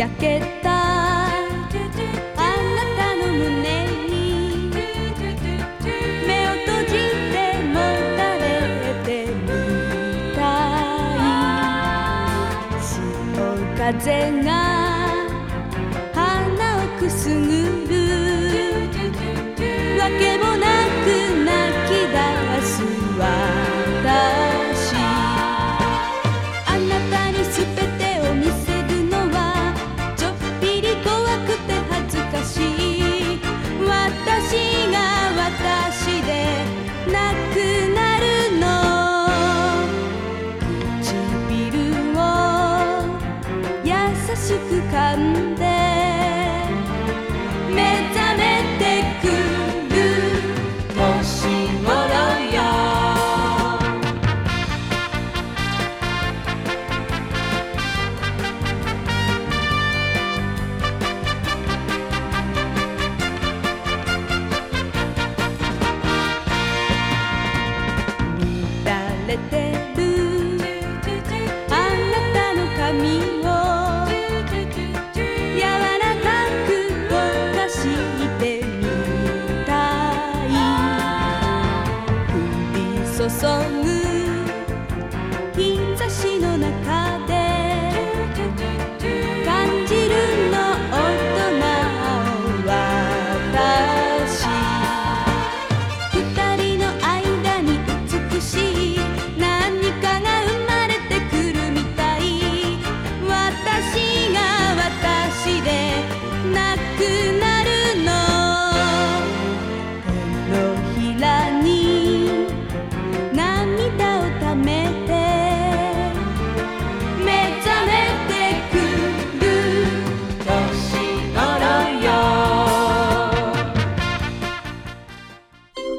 焼けた。あなたの胸に。目を閉じてもたれてみたい。潮風が。しく噛んで目覚めてくる年頃よ。乱れて the sun